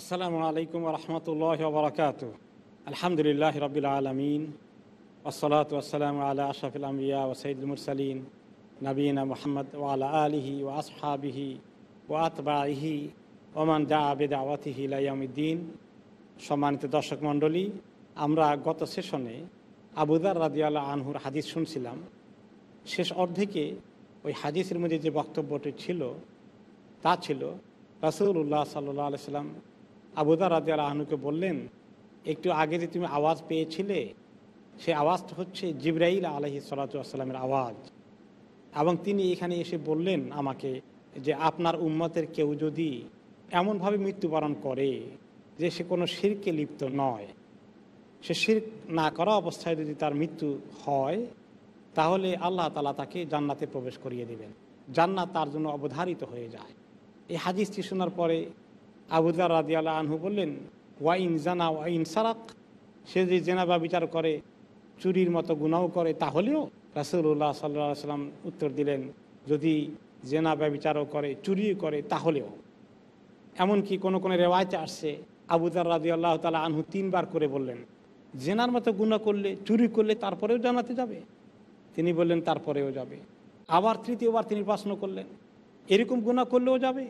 আসসালামু আলাইকুম রহমতুল্লাহ বরকাত আলহামদুলিল্লাহ রবিল আলমিন। ওসলাত ওসালাম আলা আশাফিল ও সঈদুল মুরসালিন। নবীনা মোহাম্মদ ওয়ালা আলিহি ও আসহাবিহি ও আতবাহি ওমান দা আবেদ আওয়াতিহি লাইয়ামুদ্দিন সম্মানিত দর্শক মণ্ডলী, আমরা গত সেশনে আবুদার রাদিয়াল্লাহ আনহুর হাদিস শুনছিলাম। শেষ অর্ধেকে ওই হাদিসের মধ্যে যে বক্তব্যটি ছিল, তা ছিল রাসুল্লাহ সাল্লাহ আলাইসাল্লাম আবুদার রাজি আহনুকে বললেন, একটু আগে যে তুমি আওয়াজ পেয়েছিলে, সে আওয়াজটা হচ্ছে জিব্রাইল আলহি সাল্লাতামের আওয়াজ। এবং তিনি এখানে এসে বললেন আমাকে যে, আপনার উম্মতের কেউ যদি এমনভাবে মৃত্যুবরণ করে যে সে কোনো শিরকে লিপ্ত নয়, সে শির না করা অবস্থায় যদি তার মৃত্যু হয়, তাহলে আল্লাহ তালা তাকে জান্নাতে প্রবেশ করিয়ে দেবেন। জান্নাত তার জন্য অবধারিত হয়ে যায়। এই হাদিসটি শোনার পরে আবুদার রাজি আল্লাহ আনহু বললেন ওয়াইন জানা ওয়াইন সারাক, সে যে জেনা বা বিচার করে, চুরির মতো গুণাও করে, তাহলেও রাসুল্লাহ সাল্লাহ সাল্লাম উত্তর দিলেন, যদি জেনা ব্যবিচারও করে, চুরিও করে, তাহলেও। এমনকি কোনো কোনো রেওয়ায়তে আসছে আবুদার রাজি আল্লাহ তালা আনহু তিনবার করে বললেন, জেনার মতো গুণা করলে, চুরি করলে তারপরেও জানাতে যাবে? তিনি বললেন, তারপরেও যাবে। আবার তৃতীয়বার তিনি প্রশ্ন করলেন, এরকম গুণা করলেও যাবে?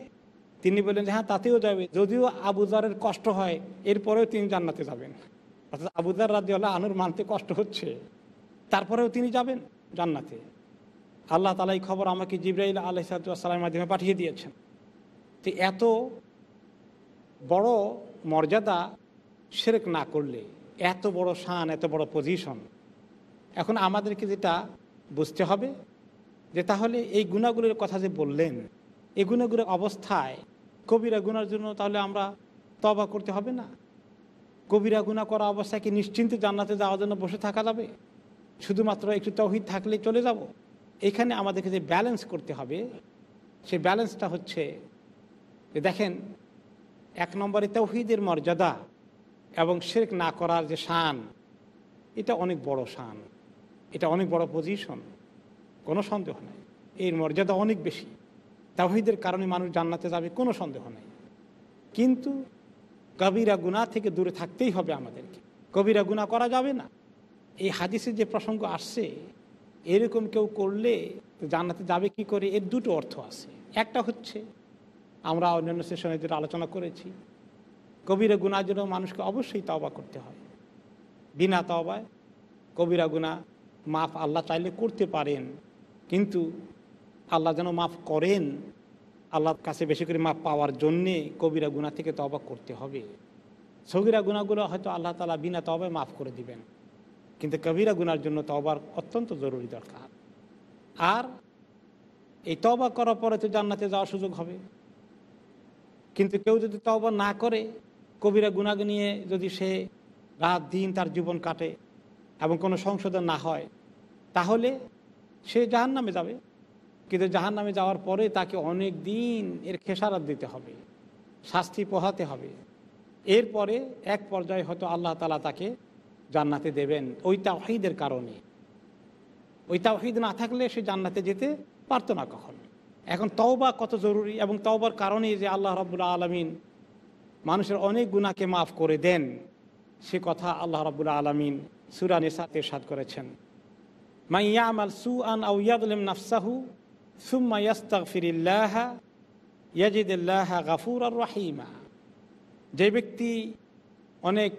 তিনি বললেন হ্যাঁ তাতেও যাবে। যদিও আবুদারের কষ্ট হয়, এরপরেও তিনি জান্নাতে যাবেন। অর্থাৎ আবুদার রাজিউল্লাহ আনুর মানতে কষ্ট হচ্ছে। তারপরেও তিনি যাবেন জান্নাতে। আল্লাহ তালা এই খবর আমাকে জিব্রাইল আলহিসাল্লামের মাধ্যমে পাঠিয়ে দিয়েছেন। তো এত বড় মর্যাদা সেরেক না করলে, এত বড় শান, এত বড় পজিশন এখন আমাদেরকে যেটা বুঝতে হবে, যে তাহলে এই গুণাগুলোর কথা যে বললেন এই গুণাগুলোর অবস্থায় কবিরা গুনার জন্য তাহলে আমরা তবা করতে হবে না। কবিরা গুণা করা অবস্থায় কি নিশ্চিন্তে জান্নাতে যাওয়ার জন্য বসে থাকা যাবে? শুধুমাত্র একটু তহিদ থাকলে চলে যাব। এখানে আমাদেরকে যে ব্যালেন্স করতে হবে, সে ব্যালেন্সটা হচ্ছে যে দেখেন, এক নম্বরে তৌহিদের মর্যাদা এবং শেরেক না করার যে শান, এটা অনেক বড় শান। এটা অনেক বড় পজিশন কোনো সন্দেহ নেই। এর মর্যাদা অনেক বেশি। তাহিদের কারণে মানুষ জান্নাতে যাবে, কোনো সন্দেহ নেই। কিন্তু কবিরা গুণা থেকে দূরে থাকতেই হবে আমাদেরকে। কবিরা গুণা করা যাবে না। এই হাদিসের যে প্রসঙ্গ আসছে, এরকম কেউ করলে জান্নাতে যাবে কি করে? এর দুটো অর্থ আছে। একটা হচ্ছে, আমরা অন্যান্য সেশনে যেটা আলোচনা করেছি কবিরা গুণার জন্য মানুষকে অবশ্যই তবা করতে হয়। বিনা তবায় কবিরা গুণা মাফ আল্লাহ চাইলে করতে পারেন, কিন্তু আল্লাহ যেন মাফ করেন, আল্লাহর কাছে বেশি করে মাফ পাওয়ার জন্যে কবিরা গুণা থেকে তবা করতে হবে। সগিরা গুণাগুলো হয়তো আল্লাহ তালা বিনা তবায় মাফ করে দিবেন, কিন্তু কবিরা গুনার জন্য তবার অত্যন্ত জরুরি দরকার। আর এই তবা করার পরে তো জান্নাতে যাওয়ার সুযোগ হবে। কিন্তু কেউ যদি তবা না করে, কবিরা গুণাগ নিয়ে যদি সে রাত দিন তার জীবন কাটে এবং কোনো সংশোধন না হয়, তাহলে সে জাহান নামে যাবে। কিন্তু জাহান নামে যাওয়ার পরে তাকে অনেক দিন এর খেসারাত দিতে হবে, শাস্তি পোহাতে হবে। এরপরে এক পর্যায়ে হয়তো আল্লাহ তালা তাকে জান্নাতে দেবেন ওই তাওহিদের কারণে। ওই তাওহিদ না থাকলে সে জান্নাতে যেতে পারতো না কখন। এখন তওবা কত জরুরি এবং তওবার কারণে যে আল্লাহ রবুল্লা আলমিন মানুষের অনেক গুণাকে মাফ করে দেন, সে কথা আল্লাহ রবুল্লা আলমিন সুরা নিসাতে সাদ করেছেন। মাইয়ামাল সু আন আউ ইয়াদলিম নাফসাহু গাফুর আর রাহিমা যে ব্যক্তি অনেক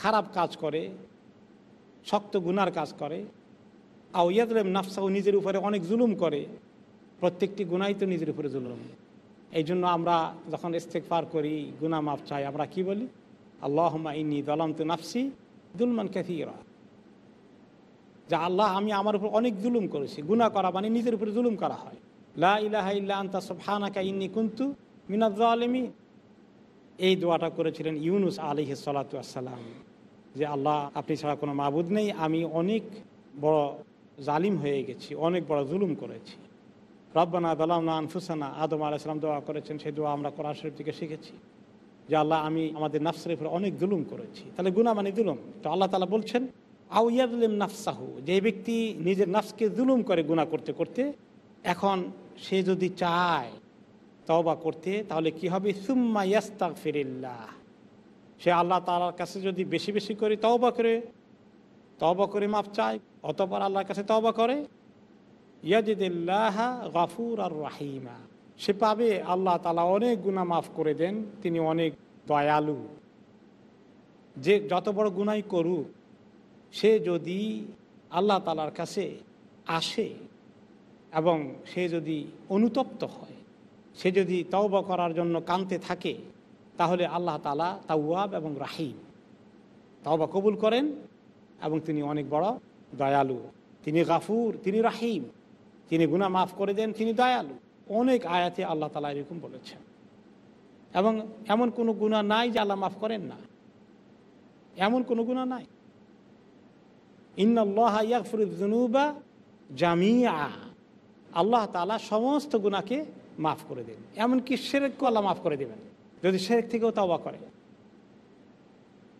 খারাপ কাজ করে, শক্ত গুনার কাজ করে আউ ইয়াদলেম নাফসাহু নিজের উপরে অনেক জুলুম করে, প্রত্যেকটি গুনাই তো নিজের উপরে জুলুম। এই জন্য আমরা যখন ইস্তেকফার করি গুনা মাফ চাই, আমরা কি বলি? আল্লাহমা ইনি দলাম তো নাফসি দুলমান ক্যাথিরা যা আল্লাহ, আমি আমার উপর অনেক জুলুম করেছি। গুনা করা মানে নিজের উপরে জুলুম করা হয়। লা কুন্তু মিনাজ আলমী এই দোয়াটা করেছিলেন ইউনুস আলিহ সালাতাম যে আল্লাহ, আপনি ছাড়া কোনো মাবুদ নেই, আমি অনেক বড় জালিম হয়ে গেছি, অনেক বড় জুলুম করেছি। রব্বানা দালামনা আনফুসানা, আদম আলাইসালাম দোয়া করেছেন, সেই দোয়া আমরা কোরআন শরীফ থেকে শিখেছি। যে আল্লাহ, আমি আমাদের নাফসের উপরে অনেক জুলুম করেছি। তাহলে গুনা মানে জুলুম। তো আল্লাহ তালা বলছেন আউ ইয়াদুলিম নাফসাহু, যে ব্যক্তি নিজের নাফসকে জুলুম করে গুণা করতে করতে, এখন সে যদি চায় তওবা করতে, তাহলে কি হবে? সুম্মা ইয়াস্তাক ফিরিল্লাহ সে আল্লাহ তালার কাছে যদি বেশি বেশি করে তওবা করে তওবা করে মাপ চায়, অতপর আল্লাহর কাছে তওবা করে, ইয়াজিদুল্লাহ গাফুর আর রাহিমা। সে পাবে আল্লাহ তালা অনেক গুণা মাফ করে দেন, তিনি অনেক দয়ালু। যে যত বড় গুণাই করুক সে যদি আল্লাহ তালার কাছে আসে এবং সে যদি অনুতপ্ত হয়, সে যদি তওবা করার জন্য কানতে থাকে, তাহলে আল্লাহ তালা তাওয়াব এবং রাহিম। তওবা কবুল করেন এবং তিনি অনেক বড় দয়ালু। তিনি গাফুর, তিনি রাহিম। তিনি গুণা মাফ করে দেন, তিনি দয়ালু। অনেক আয়াতে আল্লাহ তালা এরকম বলেছেন। এবং এমন কোনো গুণা নাই যে আল্লাহ মাফ করেন না। এমন কোনো গুণা নাই। ইন্নআল্লাহফরুজনুবা জামিয়া আল্লাহ তালা সমস্ত গুণাকে মাফ করে দেবেন এমনকি সেরেককে আল্লাহ মাফ করে দেবেন। যদি সেরেক থেকেও তাওবা করে।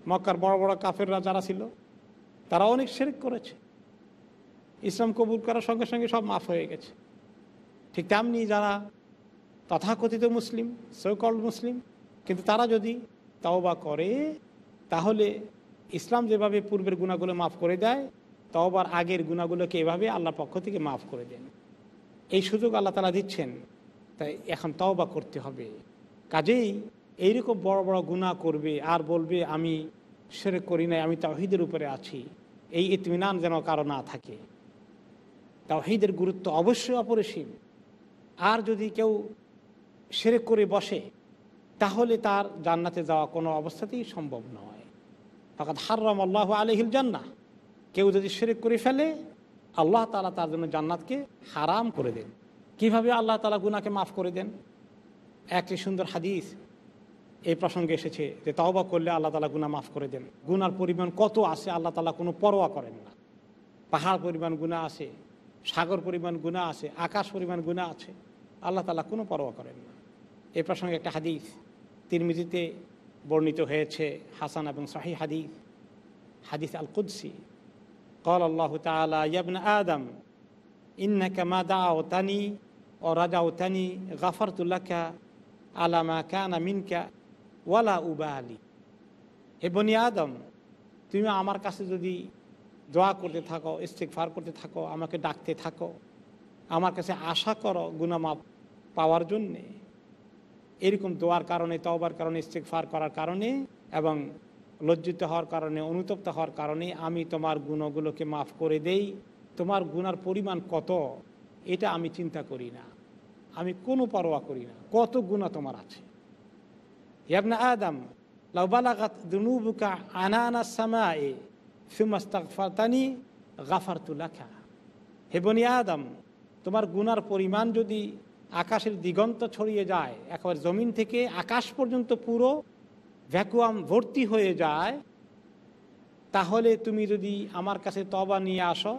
মক্কার বড় বড় কাফেররা যারা ছিল, তারা অনেক সেরেক করেছে। ইসলাম কবুল করার সঙ্গে সঙ্গে সব মাফ হয়ে গেছে। ঠিক তেমনি যারা তথাকথিত মুসলিম সৈকল মুসলিম, কিন্তু তারা যদি তাওবা করে, তাহলে ইসলাম যেভাবে পূর্বের গুণাগুলো মাফ করে দেয়, তওবার আগের গুণাগুলোকে এভাবে আল্লাহ পক্ষ থেকে মাফ করে দেন। এই সুযোগ আল্লাহ তালা দিচ্ছেন, তাই এখন তওবা করতে হবে। কাজেই এইরকম বড় বড় গুণা করবে, আর বলবে, আমি সেরে করি নাই, আমি তাহিদের উপরে আছি। এই ইতমিনান যেন কারও না থাকে। তাহিদের গুরুত্ব অবশ্যই অপরিসীম। আর যদি কেউ সেরে করে বসে, তাহলে তার জান্নাতে যাওয়া কোনো অবস্থাতেই সম্ভব নয়। ফাঁকাত হার্রাম আল্লাহ আলহিল জান্না কেউ যদি সেরেক করে ফেলে, আল্লাহ তালা তার জন্য জান্নাতকে হারাম করে দেন। কীভাবে আল্লাহ তালা গুনাকে মাফ করে দেন? একটি সুন্দর হাদিস এই প্রসঙ্গে এসেছে যে তওবা করলে আল্লাহ তালা গুনা মাফ করে দেন। গুনার পরিমাণ কত আছে আল্লাহ তালা কোনো পরোয়া করেন না। পাহাড় পরিমাণ গুণা আছে, সাগর পরিমাণ গুণা আছে, আকাশ পরিমাণ গুণা আছে, আল্লাহ তালা কোনো পরোয়া করেন না। এ প্রসঙ্গে একটা হাদিস, তিরমিজিতে বর্ণিত হয়েছে হাসান এবং শাহি হাদি হাদিস আল কুদ্সি কল আল্লাহ তালাবন আদম ইন্না কামা দাওতানি ও তানি গাফর তুল্লা আলামা কানা মিনকা ওয়ালা উবা আলী হে বনি আদম, তুমি আমার কাছে যদি দোয়া করতে থাকো ইস্তেকফার করতে থাকো, আমাকে ডাকতে থাকো, আমার কাছে আশা করো গুনামাপ পাওয়ার জন্যে। এরকম দোয়ার কারণে, তওবার কারণে ইস্তেকফার করার কারণে এবং লজ্জিত হওয়ার কারণে, অনুতপ্ত হওয়ার কারণে আমি তোমার গুণগুলোকে মাফ করে দেই। তোমার গুনার পরিমাণ কত, এটা আমি চিন্তা করি না। আমি কোনো পরোয়া করি না। কত গুণা তোমার আছে। ইয়াবনা আদম লাউবালাগাত দুনুবুকা আনানা সামা এ সুমাস্তাকফাতানি গাফারতুলাখা হে বনি আদম, তোমার গুনার পরিমাণ যদি আকাশের দিগন্ত ছড়িয়ে যায়। একবার জমিন থেকে আকাশ পর্যন্ত পুরো ভ্যাকুয়াম ভর্তি হয়ে যায়। তাহলে তুমি যদি আমার কাছে তবা নিয়ে আসো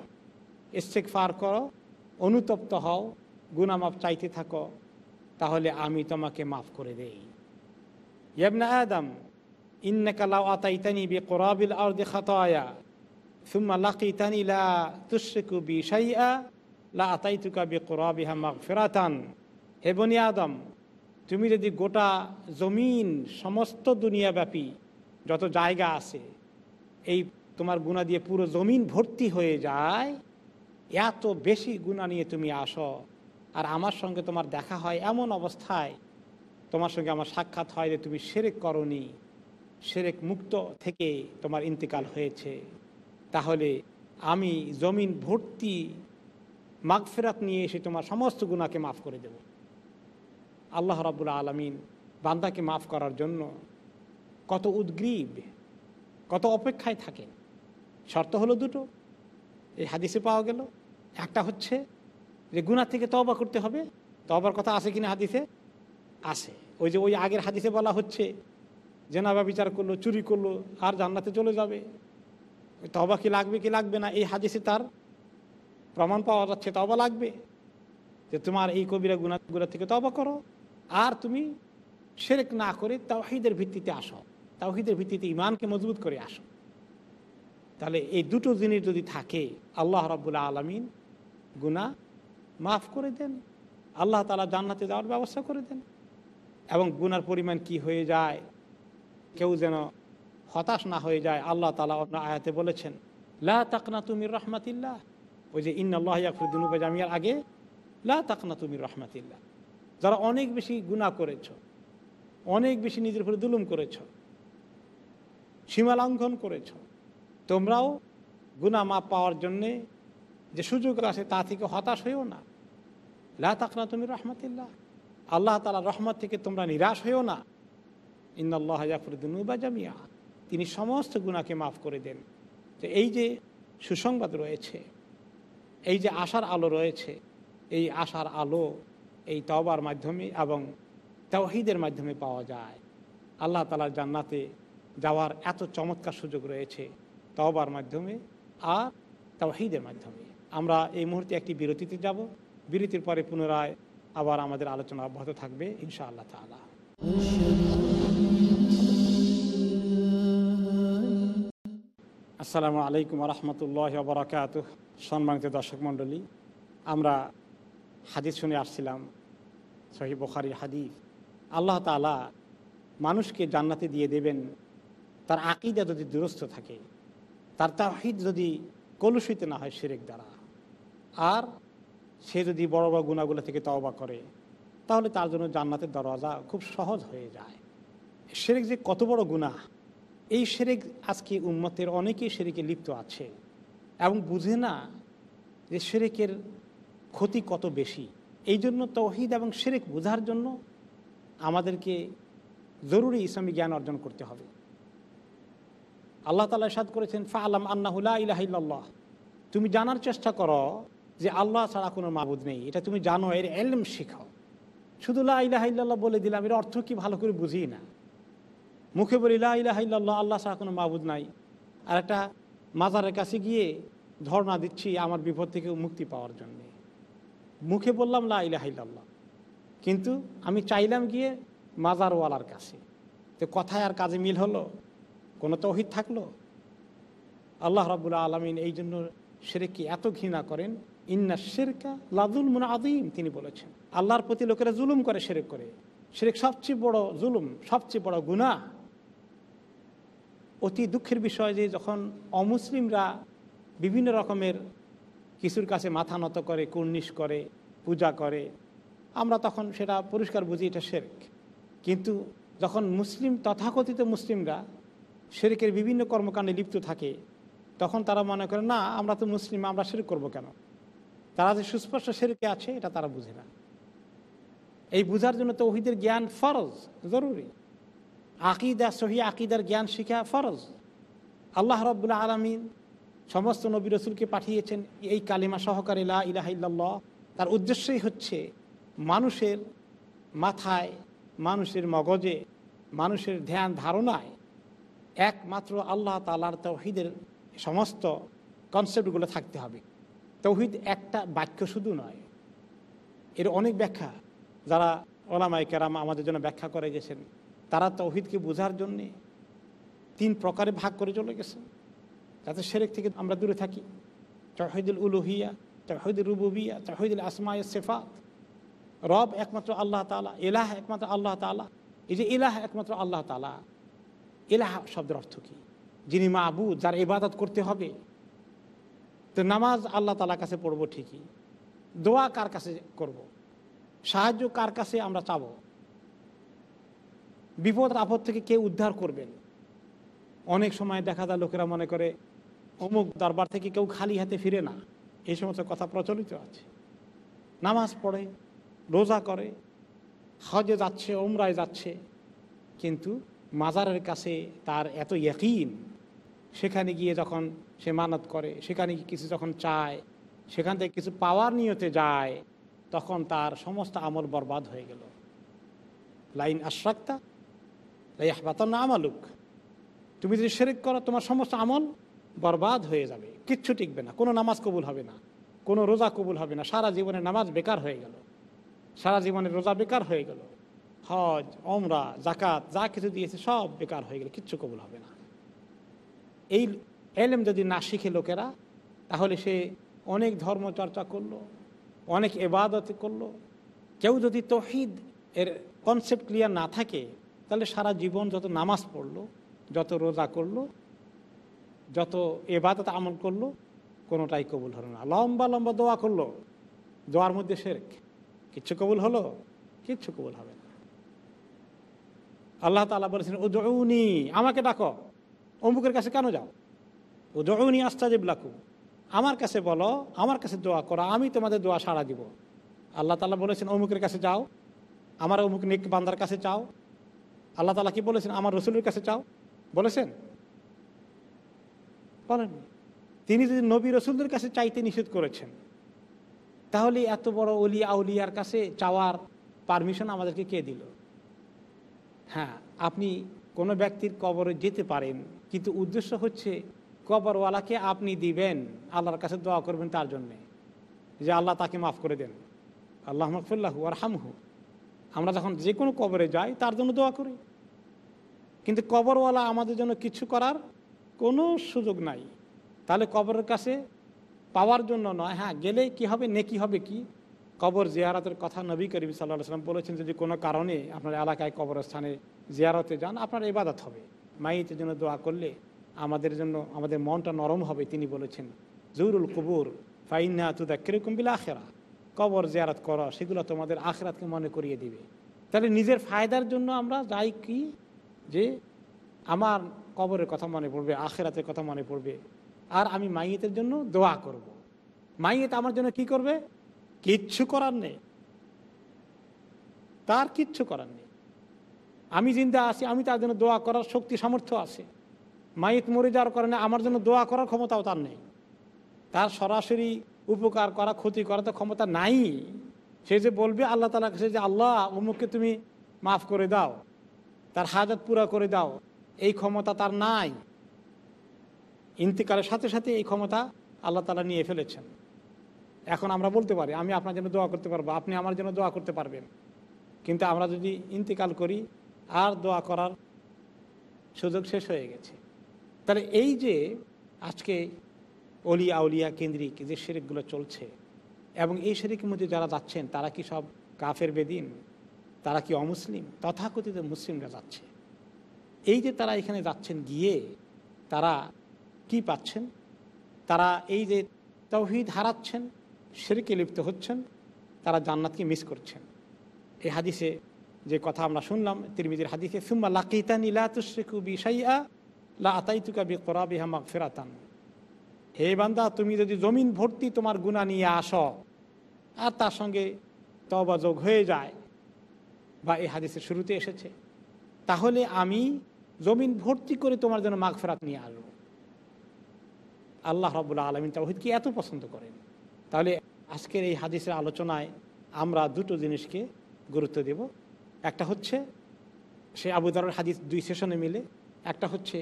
ইস্তেক ফার করো, অনুতপ্ত হও গুনামাপ চাইতে থাকো, তাহলে আমি তোমাকে মাফ করে দেই। ইয়াবনা আদম ইন্নাকালাও আতাইতানি বে কোরাবিল আর দে আয়া সুম্মা লাকিতানি লা তুশ্রিকু বি শাইআ লা মাগ ফেরাতান আদম, তুমি যদি গোটা জমিন, সমস্ত দুনিয়াব্যাপী যত জায়গা আছে, এই তোমার গুণা দিয়ে পুরো জমিন ভর্তি হয়ে যায়, এত বেশি গুণা নিয়ে তুমি আসো। আর আমার সঙ্গে তোমার দেখা হয় এমন অবস্থায়, তোমার সঙ্গে আমার সাক্ষাৎ হয় যে তুমি সেরেক করনি, সেরেক মুক্ত থেকে তোমার ইন্তেকাল হয়েছে। তাহলে আমি জমিন ভর্তি মাগফেরাত নিয়ে এসে তোমার সমস্ত গুণাকে মাফ করে দেব। আল্লাহ রাবুল আলমিন বান্দাকে মাফ করার জন্য কত উদ্গ্রীব, কত অপেক্ষায় থাকেন। শর্ত হলো দুটো, এই হাদিসে পাওয়া গেল। একটা হচ্ছে যে গুণা থেকে তবা করতে হবে। তবার কথা আছে কিনা হাদিসে? আছে। ওই যে ওই আগের হাদিসে বলা হচ্ছে জেনাবা বিচার করল, চুরি করল, আর জান্নাতে চলে যাবে। তবা কি লাগবে কি লাগবে না? এই হাদিসে তার প্রমাণ পাওয়া যাচ্ছে তবা লাগবে। যে তোমার এই কবিরা গুণাগুলো থেকে তবা করো। আর তুমি সেরেক না করে তাওহিদের ভিত্তিতে আসো। তাওহিদের ভিত্তিতে ইমানকে মজবুত করে আসো। তাহলে এই দুটো জিনিস যদি থাকে, আল্লাহ রব্বুল্লা আলমিন গুণা মাফ করে দেন। আল্লাহ তালা জান্নাতে যাওয়ার ব্যবস্থা করে দেন। এবং গুনার পরিমাণ কি হয়ে যায়, কেউ যেন হতাশ না হয়ে যায়, আল্লাহ তালা অন্য আয়াতে বলেছেন, লা তাকনা তুমির রহমাতিল্লাহ। ওই যে ইন্নআল্লাহ ইয়াকরুদ্দিনুবে জামিয়ার আগে, লা তাকনা তুমির রহমাতিল্লাহ যারা অনেক বেশি গুণা করেছ, অনেক বেশি নিজের উপরে দুলুম করেছ, সীমা লঙ্ঘন করেছ, তোমরাও গুণা মাপ পাওয়ার জন্যে যে সুযোগ আছে তা থেকে হতাশ হইও না। লা তাকনা তুমি রহমতিল্লাহ আল্লাহ তালা রহমত থেকে তোমরা নিরাশ হইও না। ইন্নআল্লাহ জাফরুদ্দিনুবা জামিয়া তিনি সমস্ত গুণাকে মাফ করে দেন। যে এই যে সুসংবাদ রয়েছে এই যে আশার আলো রয়েছে, এই আশার আলো এই তওবার মাধ্যমে এবং তাওহিদের মাধ্যমে পাওয়া যায়। আল্লাহ তালার জান্নাতে যাওয়ার এত চমৎকার সুযোগ রয়েছে তওবার মাধ্যমে আর তাওহিদের মাধ্যমে। আমরা এই মুহূর্তে একটি বিরতিতে যাব। বিরতির পরে পুনরায় আবার আমাদের আলোচনা অব্যাহত থাকবে ইনশা আল্লাহ তালা আসসালামু আলাইকুম রহমতুল্লাহ বরাকাত সম্মানিত দর্শক মণ্ডলী, আমরা হাদিস শুনে আসছিলাম, সহি বখারি হাদিস। আল্লাহ তালা মানুষকে জান্নাতে দিয়ে দেবেন, তার আকিদা যদি দুরস্থ থাকে, তার তাহিদ যদি কলুষিত না হয় সেরেক দ্বারা, আর সে যদি বড় বড় গুণাগুলো থেকে তওবা করে, তাহলে তার জন্য জান্নাতের দরওয়াজা খুব সহজ হয়ে যায়। সেরেক যে কত বড় গুণা এই সেরেক আজকে উন্মতের অনেকেই সেরেকে লিপ্ত আছে এবং বুঝে না যে সেরেকের ক্ষতি কত বেশি। এই জন্য তৌহিদ এবং সেরেক বোঝার জন্য আমাদেরকে জরুরি ইসলামী জ্ঞান অর্জন করতে হবে। আল্লাহ তালা সাদ করেছেন ফা আলাম আন্নাহুল্লাহ ইলাহিল্লাহ তুমি জানার চেষ্টা করো যে আল্লাহ ছাড়া কোনো মাবুদ নেই। এটা তুমি জানো, এর এলম শিখাও। শুধু লা বলে দিলাম, এর অর্থ কি ভালো করে বুঝি না। মুখে বলি, লা ইলাহিল্লাহ আল্লাহ ছাড়া কোনো মাবুদ নাই। আর একটা মাজারের কাছে গিয়ে ধর্ণা দিচ্ছি আমার বিপদ থেকে মুক্তি পাওয়ার জন্যে। মুখে বললাম, লা ইলাহিল্লাহ কিন্তু আমি চাইলাম গিয়ে মাজারওয়ালার কাছে। তো কথায় আর কাজে মিল হলো? কোনো তৌহিদ থাকল? আল্লাহ রাবুল্লাহ আলমিন এই জন্য সেরেককে এত ঘৃণা করেন। ইন্না শেরকা লাদুল মুনা আদিম তিনি বলেছেন। আল্লাহর প্রতি লোকেরা জুলুম করে সেরেক করে। সেরেক সবচেয়ে বড় জুলুম, সবচেয়ে বড় গুণা অতি দুঃখের বিষয় যে যখন অমুসলিমরা বিভিন্ন রকমের কিছুর কাছে মাথা নত করে, কুর্নিশ করে, পূজা করে, আমরা তখন সেটা পরিষ্কার বুঝি এটা শেরেক। কিন্তু যখন মুসলিম, তথাকথিত মুসলিমরা শেরেকের বিভিন্ন কর্মকাণ্ডে লিপ্ত থাকে, তখন তারা মনে করে, না, আমরা তো মুসলিম, আমরা শেরেক করব কেন? তারা যে সুস্পষ্ট শেরেকে আছে, এটা তারা বুঝে না। এই বুঝার জন্য তো তৌহিদের জ্ঞান ফরজ, জরুরি। আকিদা, সহি আকিদার জ্ঞান শিখা ফরজ। আল্লাহ রব্বুল্লাহ আলমিন সমস্ত নবী রসুলকে পাঠিয়েছেন এই কালিমা সহকারে লা ইলাহ তার উদ্দেশ্যই হচ্ছে মানুষের মাথায়, মানুষের মগজে, মানুষের ধ্যান ধারণায় একমাত্র আল্লাহ তালার তৌহিদের সমস্ত কনসেপ্টগুলো থাকতে হবে। তৌহিদ একটা বাক্য শুধু নয়, এর অনেক ব্যাখ্যা যারা ওলামাই কেরাম আমাদের জন্য ব্যাখ্যা করে গেছেন। তারা তৌহিদকে বোঝার জন্যে তিন প্রকারে ভাগ করে চলে গেছে। যাতে সেরেক থেকে আমরা দূরে থাকি। তহিদুল উলুহিয়া তহিদুল রুবুবিয়া, তহিদুল আসমায় সেফাত। রব একমাত্র আল্লাহ তালা এলাহ একমাত্র আল্লাহ তালা এই যে এলাহ একমাত্র আল্লাহ তালা এলাহ শব্দের অর্থ কী? যিনি মাহবুদ যার ইবাদত করতে হবে। তো নামাজ আল্লাহ তালার কাছে পড়ব ঠিকই। দোয়া কার কাছে করব। সাহায্য কার কাছে আমরা চাব? বিপদ আপদ থেকে কে উদ্ধার করবেন? অনেক সময় দেখা যায় লোকেরা মনে করে, অমুক দরবার থেকে কেউ খালি হাতে ফিরে না। এই সমস্ত কথা প্রচলিত আছে। নামাজ পড়ে, রোজা করে হজে যাচ্ছে ওমরায় যাচ্ছে, কিন্তু মাজারের কাছে তার এত ইয়াকিন। সেখানে গিয়ে যখন সে মানত করে, সেখানে কিছু যখন চায়, সেখান থেকে কিছু পাওয়ার নিয়তে যায়, তখন তার সমস্ত আমল বরবাদ হয়ে গেল। লাইন আশ্রাক্তা আমালুক। তুমি যদি সেরেক করো, তোমার সমস্ত আমল বরবাদ হয়ে যাবে। কিচ্ছু টিকবে না। কোনো নামাজ কবুল হবে না। কোনো রোজা কবুল হবে না। সারা জীবনের নামাজ বেকার হয়ে গেল। সারা জীবনে রোজা বেকার হয়ে গেল। হজ অমরা জাকাত যা কিছু দিয়েছে সব বেকার হয়ে গেল। কিচ্ছু কবুল হবে না। এই এলেম যদি না শিখে লোকেরা, তাহলে সে অনেক ধর্ম চর্চা করল, অনেক এবাদত করল। কেউ যদি তহিদ এর কনসেপ্ট ক্লিয়ার না থাকে তাহলে সারা জীবন যত নামাজ পড়ল, যত রোজা করল, যত এবাদত আমল করল, কোনোটাই কবুল হলো না। লম্বা লম্বা দোয়া করল, দোয়ার মধ্যে শেরক। কিচ্ছু কবুল হলো? কিচ্ছু কবুল হবে না। আল্লাহ তালা বলেছেন ও উদৌনি আমাকে ডাকো। অমুকের কাছে কেন যাও? ও উদৌনি আস্তাজিব লাকু আমার কাছে বলো, আমার কাছে দোয়া করো, আমি তোমাদের দোয়া সাড়া দিব। আল্লাহ তালা বলেছেন, অমুকের কাছে যাও। আমার অমুক নিক বান্দার কাছে চাও আল্লাহ তালা কি বলেছেন? আমার রসুলের কাছে চাও? বলেছেন? বলেন তিনি যদি নবী রসুলদের কাছে চাইতে নিষেধ করেছেন, তাহলে এত বড় অলি আউলিয়ার কাছে চাওয়ার পারমিশন আমাদেরকে কে দিল? হ্যাঁ আপনি কোনো ব্যক্তির কবরে যেতে পারেন, কিন্তু উদ্দেশ্য হচ্ছে কবরওয়ালাকে আপনি দিবেন, আল্লাহর কাছে দোয়া করবেন তার জন্যে, যে আল্লাহ তাকে মাফ করে দেন। আল্লাহ মকফুল্লাহু আর হামহু আমরা যখন যে কোনো কবরে যাই, তার জন্য দোয়া করি। কিন্তু কবরওয়ালা আমাদের জন্য কিছু করার কোনো সুযোগ নাই। তাহলে কবরের কাছে পাওয়ার জন্য নয়। হ্যাঁ গেলে কি হবে, নেকি হবে কি? কবর জিয়ারতের কথা নবী করিম সাল্লাহ সাল্লাম বলেছেন যদি কোনো কারণে আপনার এলাকায় কবরস্থানে জিয়ারতে যান, আপনার ইবাদত হবে। মাইতের জন্য দোয়া করলে আমাদের জন্য, আমাদের মনটা নরম হবে। তিনি বলেছেন জুরুল কুবুর, ফাইন্না তুদা কীরকম বিল আখেরা কবর জিয়ারত করো, সেগুলো তোমাদের আখরাতকে মনে করিয়ে দিবে। তাহলে নিজের ফায়দার জন্য আমরা যাই কি? যে আমার কবরের কথা মনে পড়বে, আখেরাতের কথা মনে পড়বে। আর আমি মাইয়েতের জন্য দোয়া করব। মাইয়েত আমার জন্য কি করবে? কিচ্ছু করার নেই। তার কিচ্ছু করার নেই। আমি জিন্দা আছি, আমি তার জন্য দোয়া করার শক্তি, সামর্থ্য আছে। মাইত মরে যাওয়ার কারণে আমার জন্য দোয়া করার ক্ষমতাও তার নেই। তার সরাসরি উপকার করা, ক্ষতি করা তো ক্ষমতা নাই। সে যে বলবে আল্লাহ তালা কাছে যে, আল্লাহ, অমুককে তুমি মাফ করে দাও, তার হাজত পুরা করে দাও, এই ক্ষমতা তার নাই। ইন্তিকালের সাথে সাথে এই ক্ষমতা আল্লাহ তালা নিয়ে ফেলেছেন। এখন আমরা বলতে পারি, আমি আপনার জন্য দোয়া করতে পারব, আপনি আমার জন্য দোয়া করতে পারবেন। কিন্তু আমরা যদি ইন্তিকাল করি, আর দোয়া করার সুযোগ শেষ হয়ে গেছে। তাহলে এই যে, আজকে অলি আউলিয়া কেন্দ্রিক যে শেরিকগুলো চলছে, এবং এই শেরিকের মধ্যে যারা যাচ্ছেন, তারা কি সব কাফের বেদিন? তারা কি অমুসলিম? তথাকথিত মুসলিমরা যাচ্ছে। এই যে তারা এখানে যাচ্ছেন গিয়ে, তারা কি পাচ্ছেন? তারা এই যে তৌহিদ হারাচ্ছেন, শেরিকে লিপ্ত হচ্ছেন, তারা জান্নাতকে মিস করছেন। এই হাদিসে যে কথা আমরা শুনলাম, তিরমিজির হাদিসে, সুম্মা লাকিতান ইলা তুশ্রিকু বিশাইয়া লা আতাইতুকা বি কোরাবিহা মাগ ফেরাতান হে বান্দা, তুমি যদি জমিন ভর্তি তোমার গুণা নিয়ে আসো, আর তার সঙ্গে তবা যোগ হয়ে যায়, বা এই হাদিসের শুরুতে এসেছে, তাহলে আমি জমিন ভর্তি করে তোমার জন্য মাঘ ফেরাত নিয়ে আসব। আল্লাহ রবুল্লা আলমিন তাহিদকে এত পছন্দ করেন। তাহলে আজকের এই হাদিসের আলোচনায় আমরা দুটো জিনিসকে গুরুত্ব দেব। একটা হচ্ছে, সে আবুদারের হাদিস দুই সেশনে মিলে, একটা হচ্ছে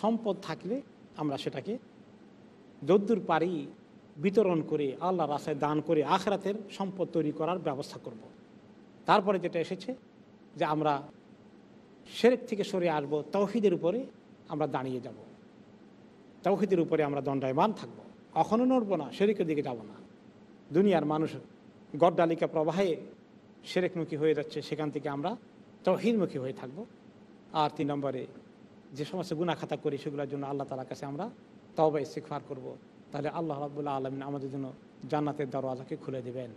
সম্পদ থাকলে আমরা সেটাকে যদ্দুর পারি বিতরণ করে আল্লাহ রাস্তায় দান করে আখরাতের সম্পদ তৈরি করার ব্যবস্থা করব। তারপরে যেটা এসেছে যে আমরা সেরেক থেকে সরে আসব, তৌহিদের উপরে আমরা দাঁড়িয়ে যাব। তৌহিদের উপরে আমরা দণ্ডায়মান থাকব। কখনো নড়বো না শেরিকের দিকে যাব না। দুনিয়ার মানুষ গড্ডালিকা প্রবাহে সেরেকমুখী হয়ে যাচ্ছে, সেখান থেকে আমরা তৌহিদমুখী হয়ে থাকব। আর তিন নম্বরে যে সমস্ত গুণাখাতা করি, সেগুলোর জন্য আল্লাহ তালার কাছে আমরা তবা ইস্তিকফার করব। তাহলে আল্লাহ রাবুল্লাহ আলমিন আমাদের জন্য জান্নাতের দরওয়াজাকে খুলে দেবেন।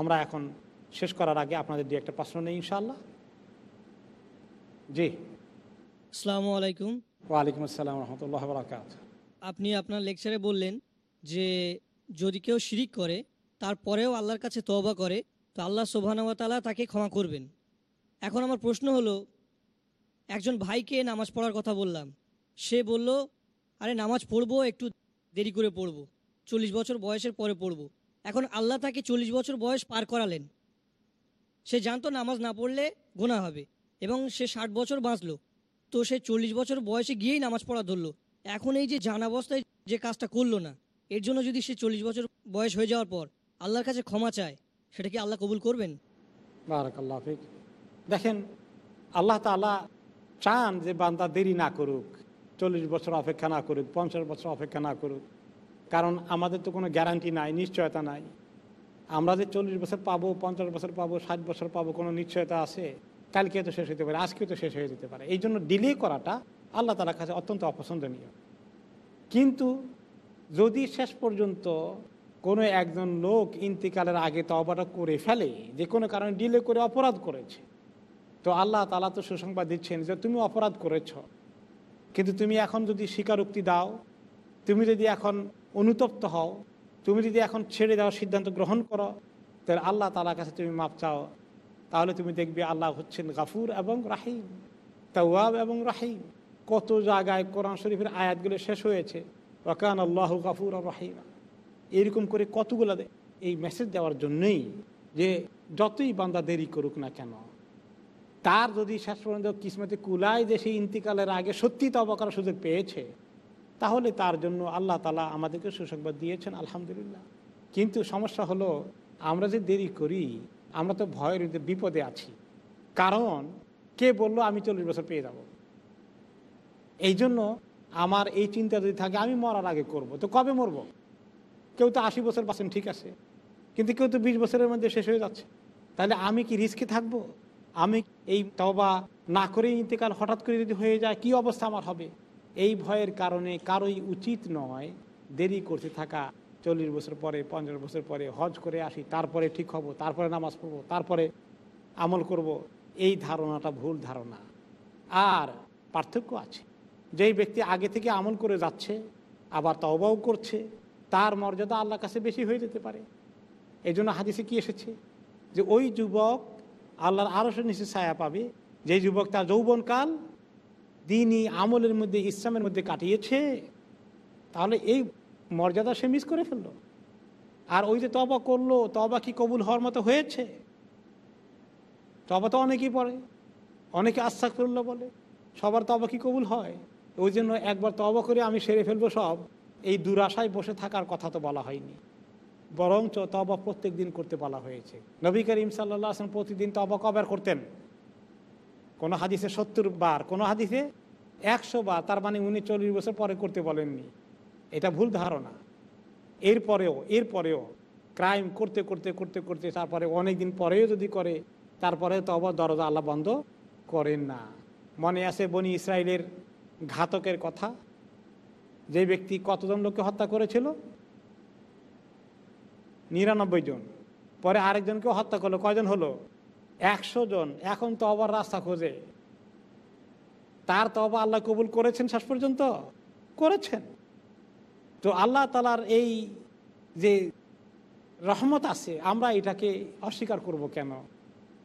আমরা এখন শেষ করার আগে আপনাদের দিয়ে একটা প্রশ্ন নেই ইনশাআল্লাহ? জি। আসসালামু আলাইকুম। ওয়ালাইকুম আসসালাম রহমতুল্লাহ বরাকাত। আপনি আপনার লেকচারে বললেন যে যদি কেউ শিরিক করে তারপরেও আল্লাহর কাছে তওবা করে তো আল্লাহ সোবাহানতালা তাকে ক্ষমা করবেন। এখন আমার প্রশ্ন হলো একজন ভাইকে নামাজ পড়ার কথা বললাম। সে বলল আরে নামাজ পড়ব, একটু দেরি করে পড়ব। চল্লিশ বছর বয়সের পরে পড়ব। এখন আল্লাহ তাকে চল্লিশ বছর বয়স পার করালেন। সে জানতো নামাজ না পড়লে গোনা হবে এবং সে ষাট বছর বাঁচলো। তো সে চল্লিশ বছর বয়সে গিয়েই নামাজ পড়া ধরলো। এখন এই যে জান অবস্থায় যে কাজটা করল না, এর জন্য যদি সে চল্লিশ বছর বয়স হয়ে যাওয়ার পর আল্লাহর কাছে ক্ষমা চায়, সেটা কি আল্লাহ কবুল করবেন? দেখেন, আল্লাহ তালা চান যে বান্দা দেরি না করুক। চল্লিশ বছর অপেক্ষা না করুক, পঞ্চাশ বছর অপেক্ষা না করুক, কারণ আমাদের তো কোনো গ্যারান্টি নাই, নিশ্চয়তা নাই। আমরা যে চল্লিশ বছর পাবো, পঞ্চাশ বছর পাবো, ষাট বছর পাবো, কোনো নিশ্চয়তা আছে? কালকে তো শেষ হতে পারে আজকে তো শেষ হয়ে যেতে পারে। এই জন্য ডিলে করাটা আল্লাহ তালার কাছে অত্যন্ত অপছন্দনীয়। কিন্তু যদি শেষ পর্যন্ত কোনো একজন লোক ইন্তিকালের আগে তবাটা করে ফেলে, যে কোনো কারণে ডিলে করে অপরাধ করেছে, তো আল্লাহ তালা তো সুসংবাদ দিচ্ছেন যে তুমি অপরাধ করেছ। কিন্তু তুমি এখন যদি স্বীকারোক্তি দাও, তুমি যদি এখন অনুতপ্ত হও, তুমি যদি এখন ছেড়ে দেওয়ার সিদ্ধান্ত গ্রহণ করো, তাহলে আল্লাহ তালার কাছে তুমি মাপ চাও। তাহলে তুমি দেখবে আল্লাহ হচ্ছেন গাফুর এবং রাহিম, তাওয়াব এবং রাহিম। কত জায়গায় কোরআন শরীফের আয়াতগুলো শেষ হয়েছে ওয়াকান আল্লাহ গাফুর আর রাহিম। এরকম করে কতগুলো এই মেসেজ দেওয়ার জন্যই যে যতই বান্দা দেরি করুক না কেন তার যদি শেষ পর্যন্ত কিসমতে কুলায় যে সেই ইন্তিকালের আগে সত্যি তবা করার সুযোগ পেয়েছে, তাহলে তার জন্য আল্লাহ তালা আমাদেরকে সুসংবাদ দিয়েছেন, আলহামদুলিল্লাহ। কিন্তু সমস্যা হলো, আমরা যে দেরি করি, আমরা তো ভয়ের বিপদে আছি। কারণ কে বলল, আমি চল্লিশ বছর পেয়ে যাব এই জন্য আমার এই চিন্তা যদি থাকে, আমি মরার আগে করব। তো কবে মরব? কেউ তো আশি বছর পাচ্ছেন ঠিক আছে। কিন্তু কেউ তো বিশ বছরের মধ্যে শেষ হয়ে যাচ্ছে। তাহলে আমি কি রিস্কে থাকব? আমি এই তবা না করেই ইন্তেকাল হঠাৎ করে যদি হয়ে যায়, কি অবস্থা আমার হবে? এই ভয়ের কারণে কারোই উচিত নয় দেরি করতে থাকা। চল্লিশ বছর পরে, পঞ্চাশ বছর পরে হজ করে আসি, তারপরে ঠিক হব, তারপরে নামাজ পড়ব, তারপরে আমল করব। এই ধারণাটা ভুল ধারণা। আর পার্থক্য আছে। যেই ব্যক্তি আগে থেকে আমল করে যাচ্ছে, আবার তওবাও করছে, তার মর্যাদা আল্লাহর কাছে বেশি হয়ে যেতে পারে। এই জন্য হাদিসে কি এসেছে? যে ওই যুবক আল্লাহর আরও নিচে ছায়া পাবে। যে যুবক তার যৌবনকাল দিনই আমলের মধ্যে, ইসলামের মধ্যে কাটিয়েছে, তাহলে এই মর্যাদা সে মিস করে ফেলল। আর ওই যে তবা করল তবা কি কবুল হওয়ার মতো হয়েছে? তবা তো অনেকেই পড়ে, অনেকে আশ্বাস করল বলে, সবার তবা কি কবুল হয়? ওই জন্য একবার তবা করে আমি সেরে ফেলব সব। এই দুরাশায় বসে থাকার কথা তো বলা হয়নি। বরঞ্চ তবা প্রত্যেক দিন করতে বলা হয়েছে। নবী করিম সাল্লাহ আসলাম প্রতিদিন তবা কবার করতেন? কোনো হাদিসে সত্তর বার, কোনো হাদিসে একশো বার, তার মানে উনি চল্লিশ বছর পরে করতে বলেননি। এটা ভুল ধারণা। এরপরেও এরপরেও ক্রাইম করতে করতে করতে করতে তারপরে অনেক দিন পরেও যদি করে, তারপরে তবা দরজা আল্লাহ বন্ধ করেন না। মনে আছে বনি ইসরায়েলের ঘাতকের কথা? যে ব্যক্তি কতজন লোককে হত্যা করেছিল? নিরানব্বই জন। পরে আরেকজনকেও হত্যা করল। কয়জন হলো? একশো জন। এখন তো আবার রাস্তা খোঁজে। তার তো তবা আল্লাহ কবুল করেছেন শেষ পর্যন্ত? করেছেন। তো আল্লাহ তালার এই যে রহমত আছে, আমরা এটাকে অস্বীকার করব কেন?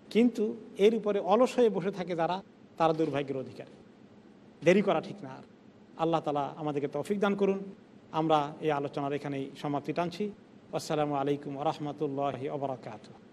কিন্তু এর উপরে অলস হয়ে বসে থাকে যারা, তারা দুর্ভাগ্যের অধিকারী। দেরি করা ঠিক না আর। আল্লাহ তালা আমাদেরকে তৌফিক দান করুন। আমরা এই আলোচনার এখানেই সমাপ্তি টানছি। আসসালামু আলাইকুম রহমতুল্লাহ অবরাকাত